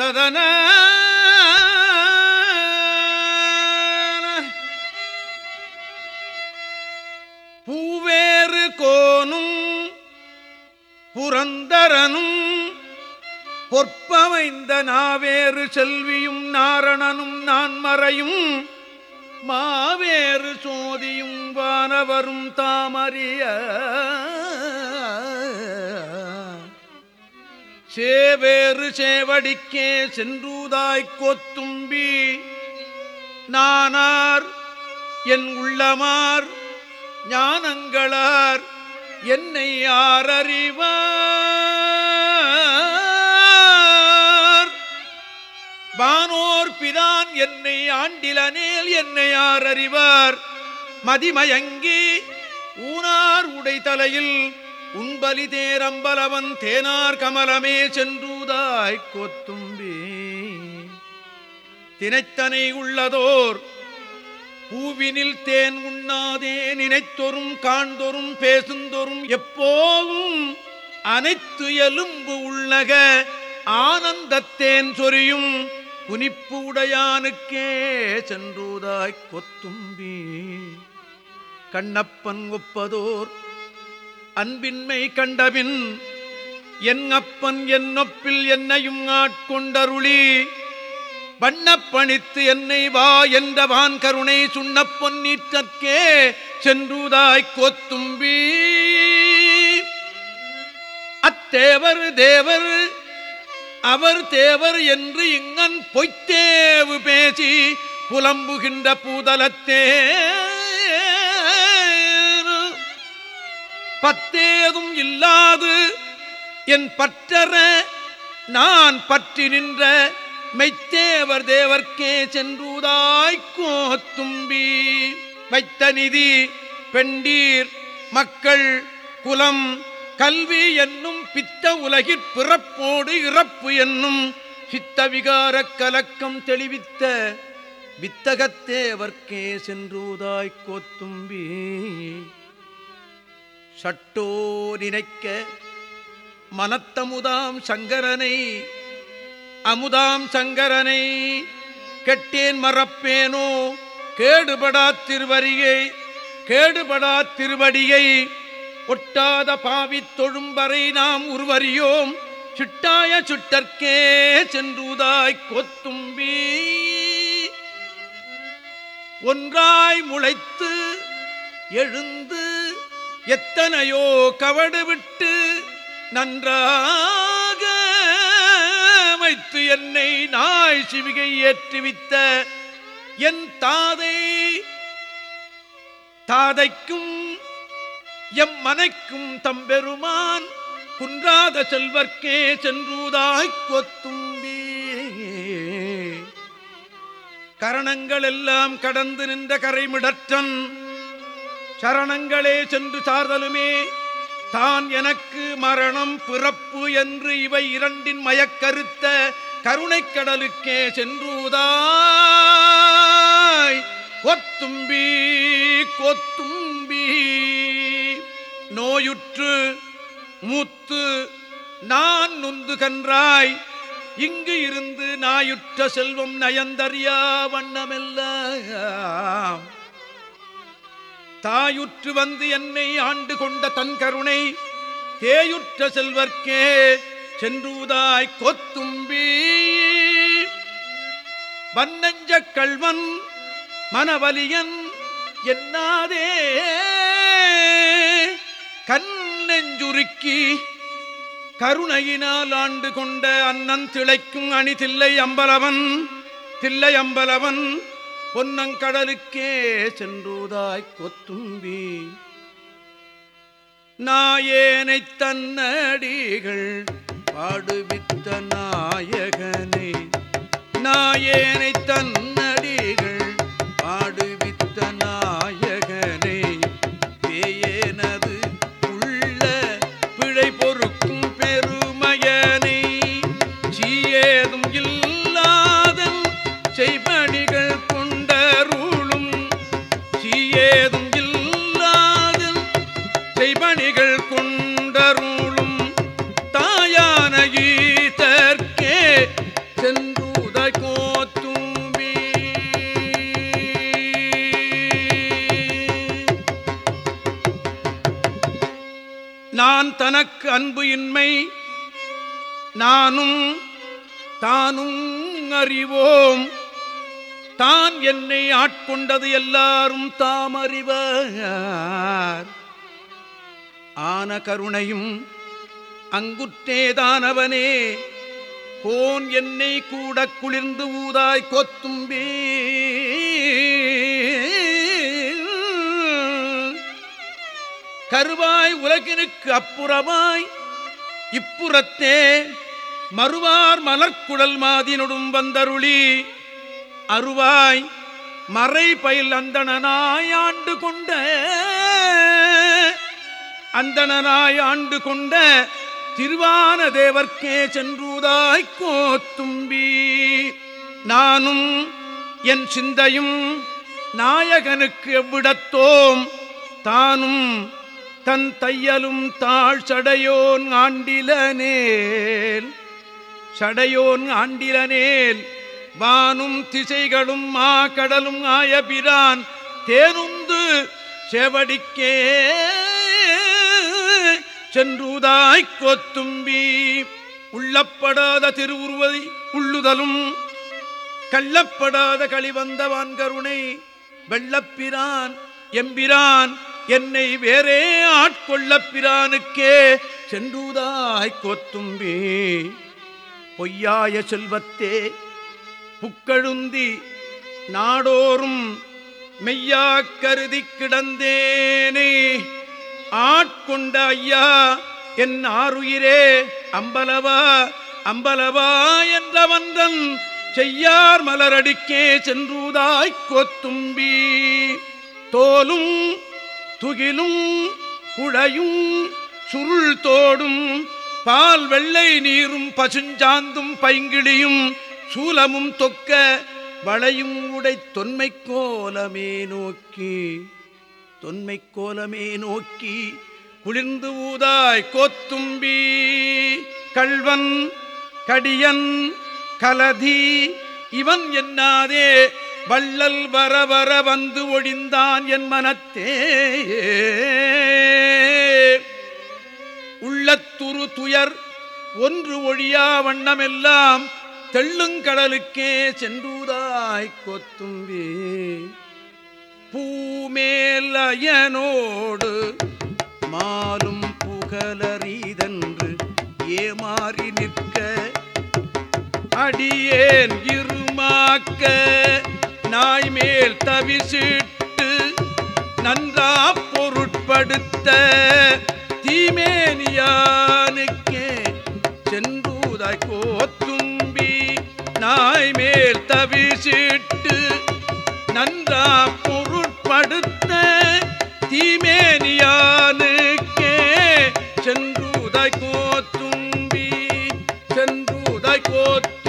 ததன. பூவேறு கோனும் புரந்தரனும் பொற்பமைந்த நாவேறு செல்வியும் நாரணனும் நான்மறையும் மாவேறு சோதியும் வானவரும் தாமறிய சேவேறு சேவடிக்கே சென்றூதாய்க் கொத்தும்பி. நானார் என் உள்ளமார் ஞானங்களார் என்னை யாரறிவார் வானோர் பிரான் என்னை ஆண்டிலனேல் என்னை யாரறிவார் மதிமயங்கி ஊனார் உடை தலையில் உண்பலி தேரம்பலவன் தேனார் கமலமே சென்றூதாய்க் கொத்தும்பி. தினைத்தனை உள்ளதோர் பூவினில் தேன் உண்ணாதே நினைத்தொரும் காண்தொரும் பேசுந்தொரும் எப்போவும் அனைத்து எலும்பு உள்ளக ஆனந்தத்தேன் சொரியும் குனிப்பு உடையானுக்கே சென்றூதாய்க் கொத்தும்பி. கண்ணப்பன் ஒப்பதோர் அன்பின்மை கண்டபின் என் அப்பன் என் நொப்பில் என்னையும் ஆட்கொண்டருளி வண்ணப்பணித்து என்னை வா என்ற வான் கருணை சுண்ண பொன்னீற்றற்கே சென்றுதாய்க் கோத்தும்பி. அத்தேவர் தேவர் அவர் தேவர் என்று இங்கன் பொய்த்தேவு பேசி புலம்புகின்ற பூதலத்தே. பத்தேதும் இல்லாது என் பற்றற நான் பற்றி நின்ற மெய்த்தேவர் தேவர்க்கே சென்றுதாய்க்கோ தும்பி வைத்த நிதி பெண்டீர் மக்கள் குலம் கல்வி என்னும் பித்த உலகிற் பிறப்போடு இறப்பு என்னும் சித்த விகாரக் கலக்கம் தெளிவித்த வித்தகத்தேவர்க்கே சென்றுதாய்க்கோ தும்பி சட்டோ நினைக்க மனத்தமுதாம் சங்கரனை அமுதாம் சங்கரனை கெட்டேன் மறப்பேனோ கேடுபடா திருவரியை கேடுபடா திருவடியை ஒட்டாத பாவி தொழும்பரை நாம் உருவறியோம் சிட்டாய சுட்டற்கே சென்றுதாய் கொத்தும்பி. ஒன்றாய் முளைத்து எழுந்து எத்தனையோ கவடு விட்டு நன்றாக வைத்து என்னை நாய் சிவிகை ஏற்றுவித்த என் தாதை தாதைக்கும் எம் மனைக்கும் தம்பெருமான் குன்றாத செல்வர்க்கே சென்றூதாய் கொத்தும்பி. கரணங்கள் எல்லாம் கடந்து நின்ற கரைமிடற்றன் சரணங்களே சென்று சார்தலுமே. தான் எனக்கு மரணம் பிறப்பு என்று இவை இரண்டின் மயக்கருத்த கருணைக் கடலுக்கே சென்றுதாய். கொத்தும்பி கொத்தும்பி. நோயுற்று மூத்து நான் நுந்து கன்றாய். இங்கு இருந்து நாயுற்ற செல்வம் நயந்தறியா வண்ணமெல்லாம் தாயுற்று வந்து என்னை ஆண்டு கொண்ட தன் கருணை தேயுற்ற செல்வர்க்கே சென்றுதாய் கொத்தும்பி. வன்னஞ்ச கள்வன் மனவலியன் என்னாதே? கண்ணெஞ்சுருக்கி கருணையினால் ஆண்டு கொண்ட அண்ணன் திளைக்கும் அணி தில்லை அம்பலவன் தில்லை அம்பலவன் பொன்னங்கடலுக்கே சென்றுதாய் கொத்தும்பி. நாயேனை தன்னடிகள் பாடுவித்த நாயகனே. நாயேனை தன்னடிகள் பாடுவித்த நாயகனே. பேயேனது கொண்டருளும் தாயான ஈதற்கே சென்றுதை கோத்தும்பி. நான் தனக்கு அன்பு இன்மை நானும் தானும் அறிவோம். தான் என்னை ஆட்கொண்டது எல்லாரும் தாம் அறிவார். ஆன கருணையும் அங்குற்றேதானவனே. கோன் என்னை கூட குளிர்ந்து ஊதாய் கொத்தும்பே கருவாய் உலகினுக்கு அப்புறமாய் இப்புறத்தே மறுவார் மலர்குடல் மாதினொடும் வந்தருளி. அருவாய் மறை பயில் அந்தணனாய் ஆண்டு கொண்ட. அந்தனராய் ஆண்டு கொண்ட திருவான தேவர்க்கே சென்றுதாய் கோத்தும்பி. நானும் என் சிந்தையும் நாயகனுக்கு எவ்விடத்தோம்? தானும் தன் தையலும் தாழ் சடையோன் ஆண்டிலனேல் சடையோன் ஆண்டிலனேல் வானும் திசைகளும் மா கடலும் ஆயபிரான் தேனுந்து செவடிக்கே சென்றுதாய்க் கொத்தும்பி உள்ளப்படாத திருவுருவதை உள்ளுதலும் கள்ளப்படாத கழிவந்தவான் கருணை வெள்ளப்பிரான் எம்பிரான் என்னை வேறே ஆட்கொள்ளப் பிரானுக்கே சென்றுதாய் கொத்தும்பி. பொய்யாய செல்வத்தே புக்கழுந்தி நாடோறும் மெய்யா கருதி கிடந்தேனே. ஆட்கொண்ட ஐயா என் ஆறுயிரே அம்பலவா அம்பலவா என்ற வந்தன் செய்யார் மலரடிக்கே சென்றுதாய் கொத்தும்பி. தோலும் துகிலும் குழையும் சுருள் தோடும் பால் வெள்ளை நீரும் பசுஞ்சாந்தும் பைங்கிழியும் சூலமும் தொக்க வளையும் உடை தொன்மை கோலமே நோக்கி. தொன்மை கோலமே நோக்கி குளிர்ந்து ஊதாய் கோத்தும்பி கள்வன் கடியன் கலதி இவன் என்னாதே வள்ளல் வர வர வந்து ஒழிந்தான் என் மனத்தே. உள்ளத்துரு துயர் ஒன்று ஒழியா வண்ணமெல்லாம் தெள்ளுங்கடலுக்கே சென்றூதாய் கொத்தும்பே. பூமேலயனோடு மாலும் புகழறிதன்று ஏமாறி நிற்க அடியேன் இருமாக்க நாய்மேல் தவிசிட்டு நன்றா பொருட்படுத்த தீமேனியானுக்கே சென்றூதாய் கோத்தும்பி நாய்மேல் தவிசிட்டு Paikut.